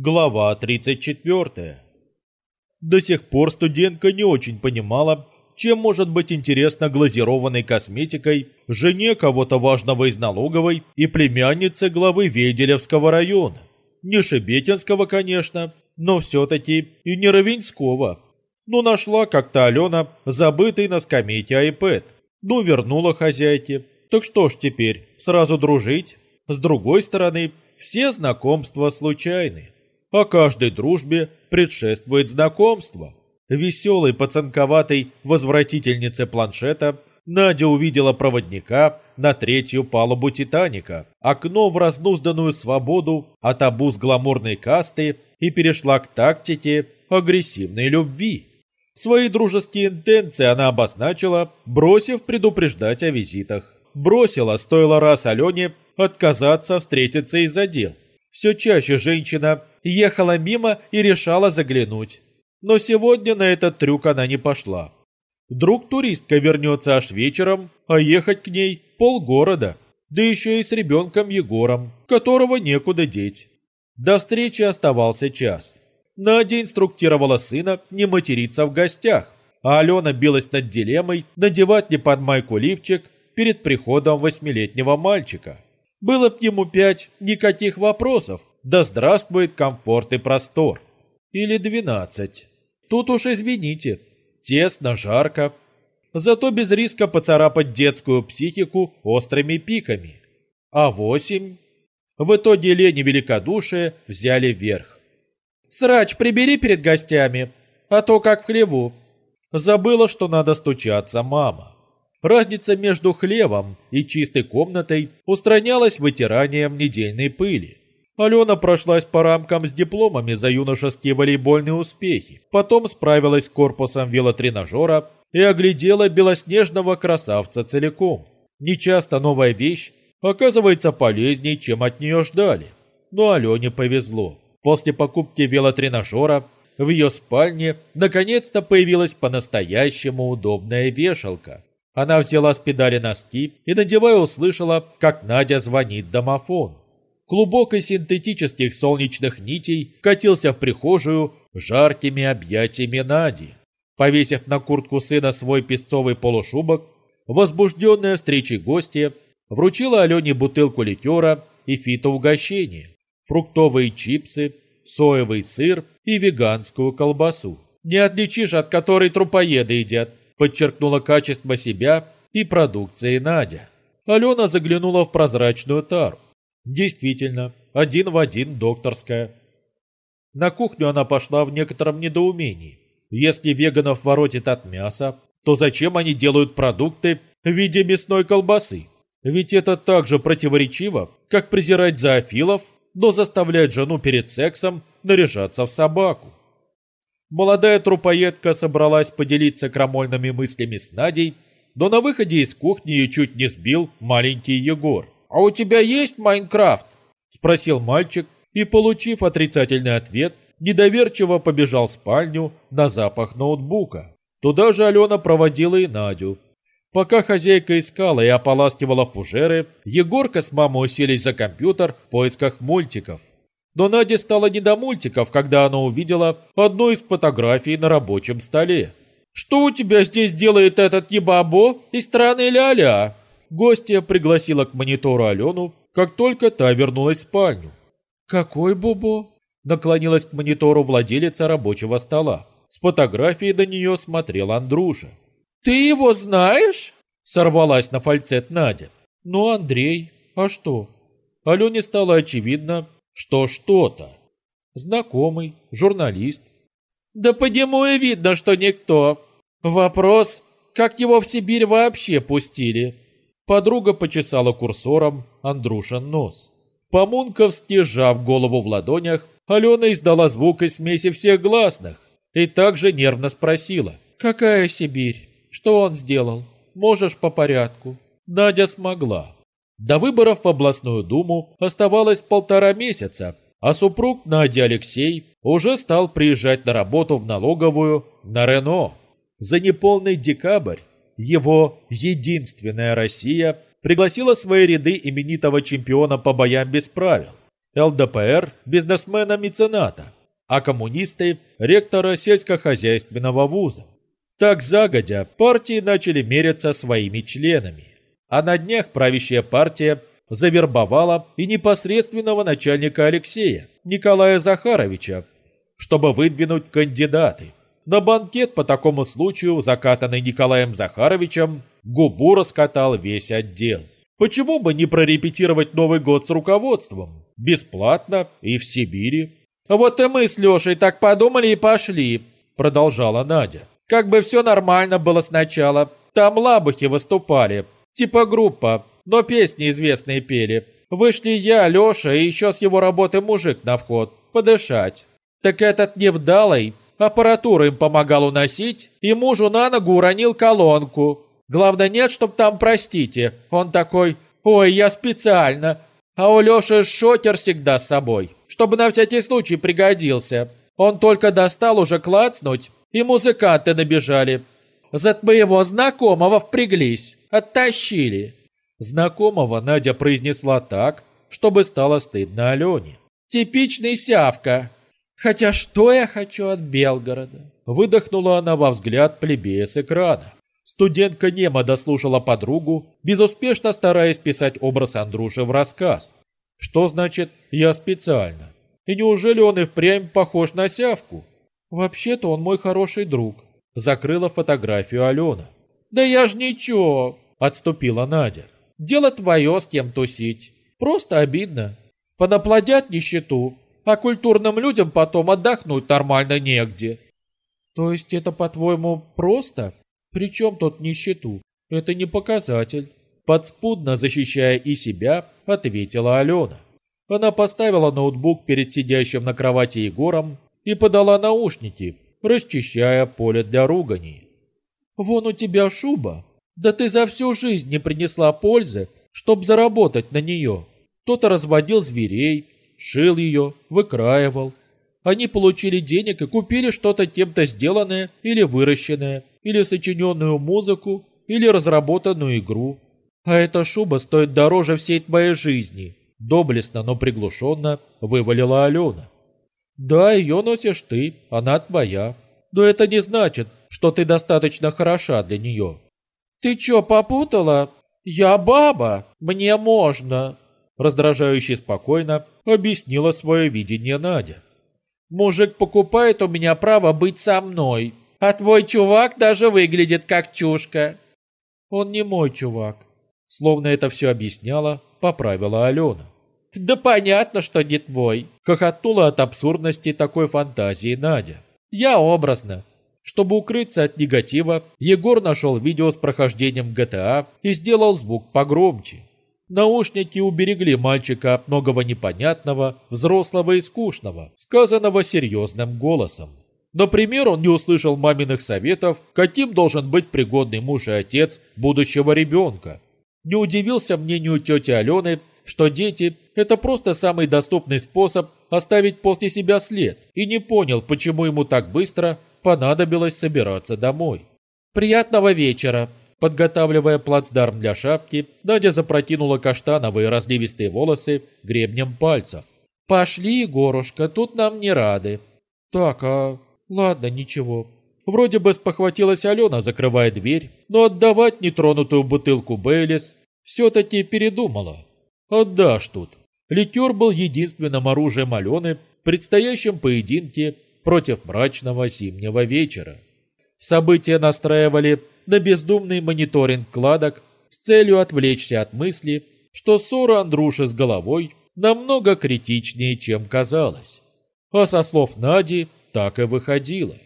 Глава 34. До сих пор студентка не очень понимала, чем может быть интересна глазированной косметикой жене кого-то важного из налоговой и племяннице главы Веделевского района. Не Шебетинского, конечно, но все-таки и не Равенского. Ну, нашла как-то Алена, забытый на скамейке iPad. Ну, вернула хозяйке. Так что ж теперь, сразу дружить? С другой стороны, все знакомства случайны а каждой дружбе предшествует знакомство. Веселой пацанковатой возвратительнице планшета Надя увидела проводника на третью палубу «Титаника», окно в разнузданную свободу от обуз гламурной касты и перешла к тактике агрессивной любви. Свои дружеские интенции она обозначила, бросив предупреждать о визитах. Бросила, стоило раз Алене отказаться встретиться из-за дел. Все чаще женщина ехала мимо и решала заглянуть. Но сегодня на этот трюк она не пошла. Вдруг туристка вернется аж вечером, а ехать к ней полгорода, да еще и с ребенком Егором, которого некуда деть. До встречи оставался час. Надя инструктировала сына не материться в гостях, а Алена билась над дилеммой, надевать ли под майку лифчик перед приходом восьмилетнего мальчика. Было к нему пять, никаких вопросов, да здравствует комфорт и простор. Или двенадцать. Тут уж извините, тесно, жарко. Зато без риска поцарапать детскую психику острыми пиками. А восемь? В итоге лень и великодушие взяли верх. «Срач, прибери перед гостями, а то как в хлеву». Забыла, что надо стучаться мама. Разница между хлевом и чистой комнатой устранялась вытиранием недельной пыли. Алена прошлась по рамкам с дипломами за юношеские волейбольные успехи, потом справилась с корпусом велотренажера и оглядела белоснежного красавца целиком. Нечасто новая вещь оказывается полезнее, чем от нее ждали. Но Алене повезло. После покупки велотренажера в ее спальне наконец-то появилась по-настоящему удобная вешалка. Она взяла с педали носки и, надевая, услышала, как Надя звонит домофон. Клубок из синтетических солнечных нитей катился в прихожую жаркими объятиями Нади. Повесив на куртку сына свой песцовый полушубок, возбужденная встречей гостья вручила Алене бутылку ликера и фитоугощение, фруктовые чипсы, соевый сыр и веганскую колбасу. «Не отличишь, от которой трупоеды едят», подчеркнула качество себя и продукции Надя. Алена заглянула в прозрачную тару. Действительно, один в один докторская. На кухню она пошла в некотором недоумении. Если веганов воротит от мяса, то зачем они делают продукты в виде мясной колбасы? Ведь это так же противоречиво, как презирать зоофилов, но заставлять жену перед сексом наряжаться в собаку. Молодая трупоедка собралась поделиться крамольными мыслями с Надей, но на выходе из кухни ее чуть не сбил маленький Егор. «А у тебя есть Майнкрафт?» – спросил мальчик, и, получив отрицательный ответ, недоверчиво побежал в спальню на запах ноутбука. Туда же Алена проводила и Надю. Пока хозяйка искала и ополаскивала фужеры, Егорка с мамой уселись за компьютер в поисках мультиков. Но Наде стало не до мультиков, когда она увидела одну из фотографий на рабочем столе. «Что у тебя здесь делает этот ебабо из страны ля-ля?» Гостья пригласила к монитору Алену, как только та вернулась в спальню. «Какой Бобо?» Наклонилась к монитору владелица рабочего стола. С фотографией до нее смотрел Андруша. «Ты его знаешь?» Сорвалась на фальцет Надя. «Ну, Андрей, а что?» Алене стало очевидно, что что-то. Знакомый, журналист. «Да по нему и видно, что никто. Вопрос, как его в Сибирь вообще пустили?» Подруга почесала курсором Андрушин нос. По-мунковски сжав голову в ладонях, Алена издала звук из смеси всех гласных и также нервно спросила. «Какая Сибирь? Что он сделал? Можешь по порядку?» Надя смогла. До выборов в областную думу оставалось полтора месяца, а супруг Надя Алексей уже стал приезжать на работу в налоговую на Рено. За неполный декабрь его единственная Россия пригласила свои ряды именитого чемпиона по боям без правил. ЛДПР – бизнесмена-мецената, а коммунисты – ректора сельскохозяйственного вуза. Так загодя партии начали меряться своими членами. А на днях правящая партия завербовала и непосредственного начальника Алексея, Николая Захаровича, чтобы выдвинуть кандидаты. На банкет по такому случаю, закатанный Николаем Захаровичем, губу раскатал весь отдел. Почему бы не прорепетировать Новый год с руководством? Бесплатно и в Сибири. Вот и мы с Лешей так подумали и пошли, продолжала Надя. Как бы все нормально было сначала. Там лабухи выступали, типа группа, но песни известные пели. Вышли я, Леша и еще с его работы мужик на вход, подышать. Так этот невдалый аппаратуру им помогал уносить, и мужу на ногу уронил колонку. Главное, нет, чтоб там, простите. Он такой, ой, я специально. А у Леши шотер всегда с собой, чтобы на всякий случай пригодился. Он только достал уже клацнуть, и музыканты набежали. За твоего знакомого впряглись, оттащили. Знакомого Надя произнесла так, чтобы стало стыдно Алене. Типичный сявка. Хотя что я хочу от Белгорода? Выдохнула она во взгляд плебея с экрана. Студентка немо дослушала подругу, безуспешно стараясь писать образ Андруши в рассказ. Что значит «я специально»? И неужели он и впрямь похож на сявку? Вообще-то он мой хороший друг. Закрыла фотографию Алена. Да я ж ничего, отступила Надя. Дело твое, с кем тусить. Просто обидно. Понаплодят нищету, а культурным людям потом отдохнуть нормально негде. То есть это, по-твоему, просто? Причем тут нищету? Это не показатель. Подспудно защищая и себя, ответила Алена. Она поставила ноутбук перед сидящим на кровати Егором и подала наушники, расчищая поле для ругани. «Вон у тебя шуба. Да ты за всю жизнь не принесла пользы, чтоб заработать на нее. Кто-то разводил зверей, шил ее, выкраивал. Они получили денег и купили что-то тем-то сделанное или выращенное, или сочиненную музыку, или разработанную игру. А эта шуба стоит дороже всей твоей жизни. Доблестно, но приглушенно вывалила Алена. Да, ее носишь ты, она твоя. Но это не значит, что ты достаточно хороша для нее. Ты чё, попутала? Я баба, мне можно. Раздражающе спокойно объяснила свое видение Надя. Мужик покупает у меня право быть со мной, а твой чувак даже выглядит как чушка. Он не мой чувак. Словно это все объясняло, поправила Алена. Да понятно, что не твой. Хохотнула от абсурдности такой фантазии Надя. Я образно. Чтобы укрыться от негатива, Егор нашел видео с прохождением GTA и сделал звук погромче. Наушники уберегли мальчика от многого непонятного, взрослого и скучного, сказанного серьезным голосом. Например, он не услышал маминых советов, каким должен быть пригодный муж и отец будущего ребенка. Не удивился мнению тети Алены, что дети – это просто самый доступный способ оставить после себя след, и не понял, почему ему так быстро понадобилось собираться домой. «Приятного вечера!» Подготавливая плацдарм для шапки, Надя запрокинула каштановые разливистые волосы гребнем пальцев. «Пошли, Егорушка, тут нам не рады». «Так, а... ладно, ничего». Вроде бы спохватилась Алена, закрывая дверь, но отдавать нетронутую бутылку Бейлис все-таки передумала. Отдашь тут. Ликер был единственным оружием Алены в предстоящем поединке против мрачного зимнего вечера. События настраивали на бездумный мониторинг кладок с целью отвлечься от мысли, что ссора Андруши с головой намного критичнее, чем казалось. А со слов Нади так и выходило.